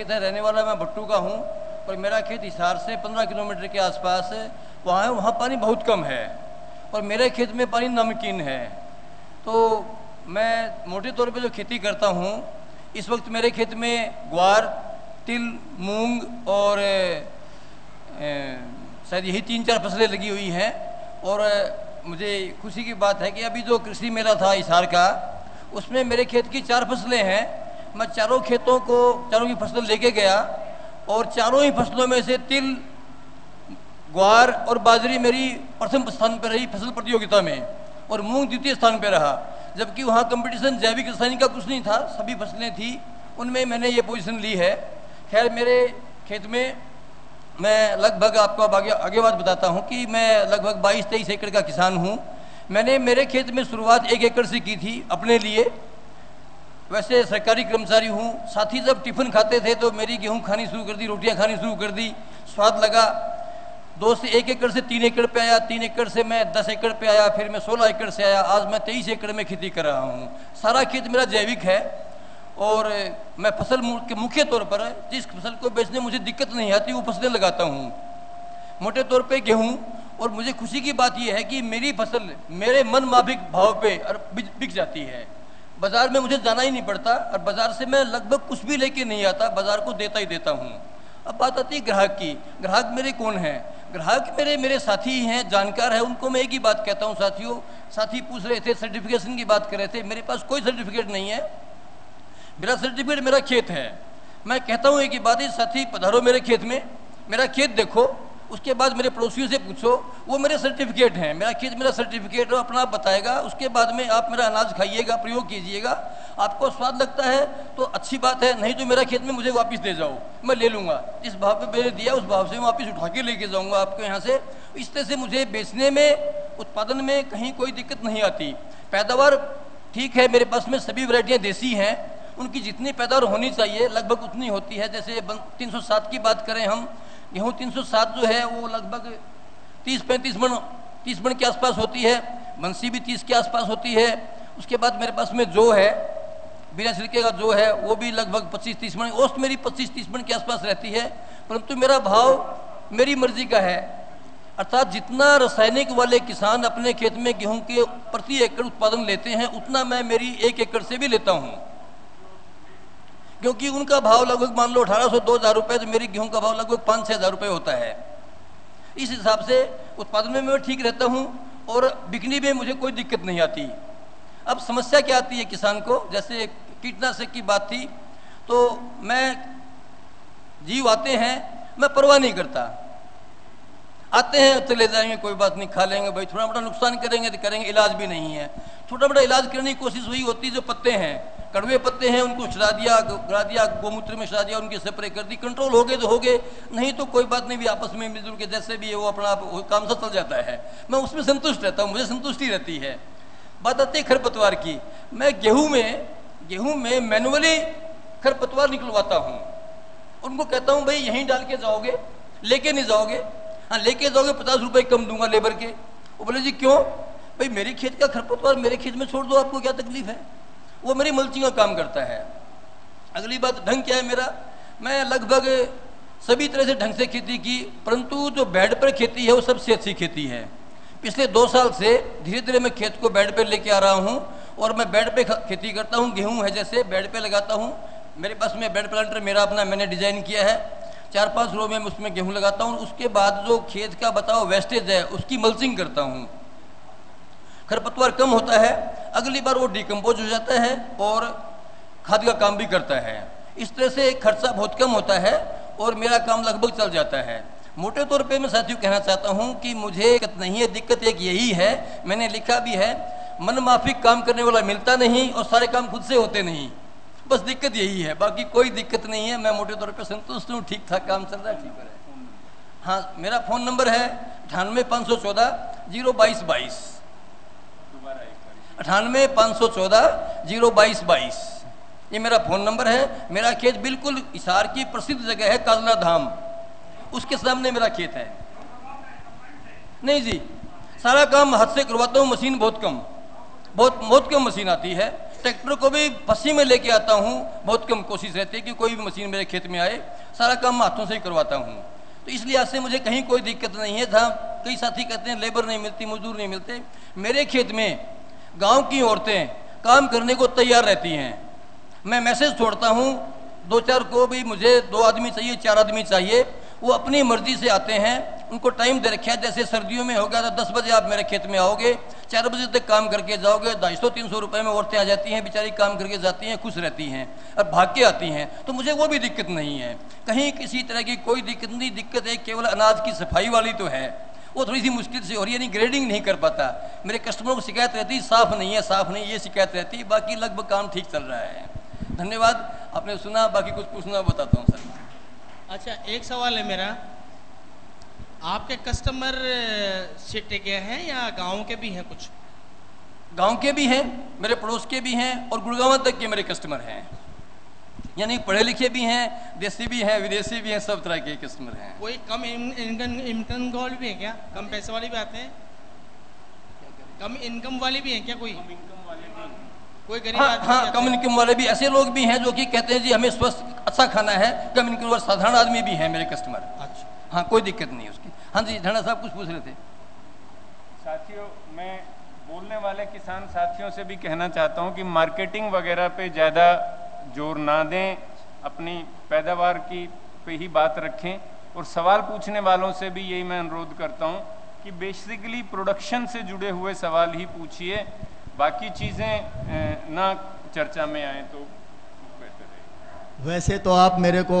है, रहने वाला मैं भट्टू का हूँ और मेरा खेत हिसार से पंद्रह किलोमीटर के आसपास है, वहाँ है, वहाँ पानी बहुत कम है और मेरे खेत में पानी नमकीन है। तो मैं मोटे तौर पे जो खेती करता हूँ, इस वक्त मेरे खेत में ग्वार, तिल, मूंग और शायद यही तीन चार फ़सलें लगी हुई हैं, और मुझे खुशी की बात है कि अभी जो कृषि मेला था हिसार का, उसमें मेरे खेत की चार फ़सलें हैं मैं चारों खेतों को, चारों की फ़सल लेके गया और चारों ही फ़सलों में से तिल, ग्वार और बाजरी मेरी प्रथम स्थान पर रही फ़सल प्रतियोगिता में और मूंग द्वितीय स्थान पर रहा। जबकि वहाँ कंपटीशन जैविक रासायनिक का कुछ नहीं था, सभी फ़सलें थी, उनमें मैंने ये पोजीशन ली है। खैर, मेरे खेत में मैं लगभग आपको आगे आगे बात बताता हूँ कि मैं लगभग 22-23 एकड़ का किसान हूँ। मैंने मेरे खेत में शुरुआत एक एकड़ से की थी अपने लिए। वैसे सरकारी कर्मचारी हूँ, साथ ही जब टिफ़िन खाते थे तो मेरी गेहूँ खानी शुरू कर दी, रोटियाँ खानी शुरू कर दी, स्वाद लगा। दो से एक एकड़ से तीन एकड़ पे आया, तीन एकड़ से मैं दस एकड़ पे आया, फिर मैं सोलह एकड़ से आया, आज मैं तेईस एकड़ में खेती कर रहा हूँ। सारा खेत मेरा जैविक है और मैं फ़सल के मुख्य तौर पर जिस फ़सल को बेचने मुझे दिक्कत नहीं आती, वो फ़सलें लगाता हूँ। मोटे तौर पे गेहूँ और मुझे खुशी की बात यह है कि मेरी फ़सल मेरे मन माफिक भाव पे बिक जाती है। बाज़ार में मुझे जाना ही नहीं पड़ता और बाज़ार से मैं लगभग कुछ भी लेके नहीं आता, बाज़ार को देता ही देता हूँ। अब बात आती है ग्राहक की। ग्राहक मेरे कौन है? ग्राहक मेरे मेरे साथी हैं जानकार है, उनको मैं एक ही बात कहता हूँ, साथियों। साथी पूछ रहे थे सर्टिफिकेशन की बात कर रहे थे, मेरे पास कोई सर्टिफिकेट नहीं है। मेरा सर्टिफिकेट मेरा खेत है। मैं कहता हूँ एक ही बात है साथी पधारो मेरे खेत में। मेरा खेत देखो उसके बाद मेरे पड़ोसियों से पूछो, वो मेरे सर्टिफिकेट हैं। मेरा खेत मेरा सर्टिफिकेट है अपना आप बताएगा, उसके बाद में आप मेरा अनाज खाइएगा, प्रयोग कीजिएगा। आपको स्वाद लगता है तो अच्छी बात है, नहीं तो मेरा खेत में मुझे वापस दे जाओ, मैं ले लूँगा। जिस भाव पे मैंने दिया, उस भाव से मैं वापस उठा के लेके जाऊँगा आपके यहाँ से। इस तरह से मुझे बेचने में, उत्पादन में कहीं कोई दिक्कत नहीं आती। पैदावार ठीक है, मेरे पास में सभी वरायटियाँ देसी हैं। उनकी जितनी पैदावार होनी चाहिए, लगभग उतनी होती है। जैसे तीन सौ सात की बात करें हम गेहूँ 307 जो है, वो लगभग 30 पैंतीस मन, तीस मन के आसपास होती है। बंसी भी 30 के आसपास होती है। उसके बाद मेरे पास में जो है, बिना छिड़के का जो है, वो भी लगभग 25-30 मन औसत मेरी 25-30 मन के आसपास रहती है। परंतु मेरा भाव मेरी मर्ज़ी का है। अर्थात जितना रासायनिक वाले किसान अपने खेत में गेहूँ के प्रति एकड़ उत्पादन लेते हैं, उतना मैं मेरी एक एकड़ से भी लेता हूँ। क्योंकि उनका भाव लगभग मान लो अठारह सौ दो हज़ार रुपये तो मेरी गेहूँ का भाव लगभग पाँच छः हज़ार रुपये होता है। इस हिसाब से उत्पादन में मैं ठीक रहता हूँ और बिकनी में मुझे कोई दिक्कत नहीं आती। अब समस्या क्या आती है किसान को? जैसे कीटनाशक की बात थी तो मैं जीव आते हैं, मैं परवाह नहीं करता। आते हैं चले जाएँगे, कोई बात नहीं, खा लेंगे, भाई, थोड़ा मोटा नुकसान करेंगे तो करेंगे, इलाज भी नहीं है। छोटा मोटा इलाज करने की कोशिश वही होती है जो पत्ते हैं। कड़वे पत्ते हैं, उनको छिड़ा दिया गिरा दिया, गोमूत्र में छिड़ा दिया, उनकी स्प्रे कर दी कंट्रोल हो गए तो हो गए। नहीं तो कोई बात नहीं, भी आपस में मिलजुल के जैसे भी है, वो अपना काम से चल जाता है। मैं उसमें संतुष्ट रहता हूँ, मुझे संतुष्टि रहती है। बात आती है खरपतवार की। मैं गेहूँ में गेहूँ में मैनुअली खरपतवार निकलवाता हूँ। उनको कहता हूँ, भाई, यहीं डाल के जाओगे, लेके नहीं जाओगे? हाँ लेके जाओगे, पचास रुपये कम दूँगा लेबर के। वो बोले, जी, क्यों? भाई, मेरे खेत का खरपतवार मेरे खेत में छोड़ दो, आपको क्या तकलीफ़ है? वो मेरी मल्चिंग का काम करता है। अगली बात, ढंग क्या है मेरा? मैं लगभग सभी तरह से ढंग से खेती की, परंतु जो बेड पर खेती है, वो सबसे अच्छी खेती है। पिछले दो साल से धीरे धीरे मैं खेत को बेड पर लेके आ रहा हूँ और मैं बेड पे खेती करता हूँ, गेहूँ है जैसे, बेड पे लगाता हूँ। मेरे पास में बेड प्लांटर मेरा अपना मैंने डिज़ाइन किया है। चार पाँच रो में उसमें गेहूँ लगाता हूँ। उसके बाद जो खेत का बताओ वेस्टेज है, उसकी मल्चिंग करता हूँ। खरपतवार कम होता है, अगली बार वो डिकम्पोज हो जाता है और खाद का काम भी करता है। इस तरह से खर्चा बहुत कम होता है और मेरा काम लगभग चल जाता है। मोटे तौर पे मैं साथियों कहना चाहता हूँ कि मुझे नहीं है, दिक्कत एक यही है, मैंने लिखा भी है मन माफिक काम करने वाला मिलता नहीं और सारे काम खुद से होते नहीं। बस दिक्कत यही है, बाकी कोई दिक्कत नहीं है, मैं मोटे तौर पे संतुष्ट हूँ, ठीक ठाक काम चल रहा है, ठीक है। हाँ मेरा फ़ोन नंबर है अठानवे पाँच सौ चौदह, ज़ीरो बाईस बाईस। अठानवे पाँच सौ चौदह, ज़ीरो बाईस बाईस। ये मेरा फ़ोन नंबर है। मेरा खेत बिल्कुल इसार की प्रसिद्ध जगह है काजला धाम। उसके सामने मेरा खेत है। नहीं जी, सारा काम हाथ से करवाता हूँ, मशीन बहुत कम। बहुत बहुत कम मशीन आती है। ट्रैक्टर को भी फंसी में लेके आता हूँ। बहुत कम कोशिश रहती है कि कोई भी मशीन मेरे खेत में आए। सारा काम हाथों से ही करवाता हूँ। तो इस लिहाज से मुझे कहीं कोई दिक्कत नहीं है। जहाँ कई साथी कहते हैं लेबर नहीं मिलती, मजदूर नहीं मिलते। मेरे खेत में गाँव की औरतें काम करने को तैयार रहती हैं। मैं मैसेज छोड़ता हूँ, दो चार को भी मुझे दो आदमी चाहिए, चार आदमी चाहिए, वो अपनी मर्ज़ी से आते हैं, उनको टाइम दे रखा है, जैसे सर्दियों में हो गया तो दस बजे आप मेरे खेत में आओगे, चार बजे तक काम करके जाओगे, ढाई सौ, तीन सौ रुपये में औरतें आ जाती हैं, बेचारी काम करके जाती हैं, खुश रहती हैं और भाग के आती हैं। तो मुझे वो भी दिक्कत नहीं है। कहीं किसी तरह की कोई दिक्कत नहीं, दिक्कत है, केवल अनाज की सफ़ाई वाली तो है। वो थोड़ी सी मुश्किल से हो रही है यानी ग्रेडिंग नहीं कर पाता। मेरे कस्टमरों को शिकायत रहती साफ़ नहीं है साफ़ नहीं ये शिकायत रहती बाकी लगभग काम ठीक चल रहा है। धन्यवाद आपने सुना बाकी कुछ पूछना बताता हूँ सर। अच्छा एक सवाल है मेरा। आपके कस्टमर सिटी के हैं या गाँव के भी हैं कुछ? गाँव के भी हैं मेरे पड़ोस के भी हैं और गुड़गांव तक के मेरे कस्टमर हैं। यानी पढ़े लिखे भी हैं देसी भी हैं विदेशी भी हैं सब तरह के कस्टमर हैं। कोई कम इनकम इनकम वाले भी हैं क्या? कम पैसे वाले भी आते हैं? कम इनकम वाले भी हैं क्या कोई? कोई गरीब हाँ हाँ कम इनकम वाले भी ऐसे लोग भी हैं जो कि कहते हैं जी हमें स्वस्थ अच्छा खाना है। कम इनकम वाले साधारण आदमी भी हैं मेरे कस्टमर अच्छा। हाँ कोई दिक्कत नहीं है उसकी। हाँ जी धना साहब कुछ पूछ रहे थे? साथियों मैं बोलने वाले किसान साथियों से भी कहना चाहता हूँ कि मार्केटिंग वगैरह पे ज़्यादा ज़ोर ना दें, अपनी पैदावार की पे ही बात रखें। और सवाल पूछने वालों से भी यही मैं अनुरोध करता हूँ कि बेसिकली प्रोडक्शन से जुड़े हुए सवाल ही पूछिए। बाकी चीज़ें ना चर्चा में आए तो बेहतर है। वैसे तो आप मेरे को